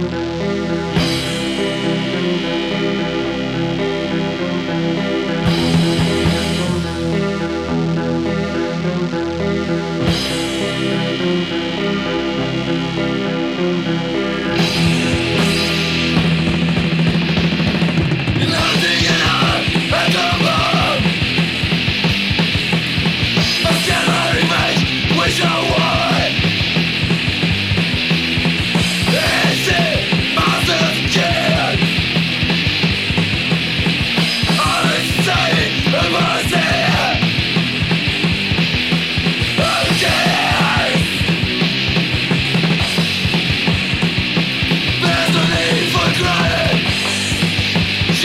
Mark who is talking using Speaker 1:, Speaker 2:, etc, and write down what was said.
Speaker 1: Música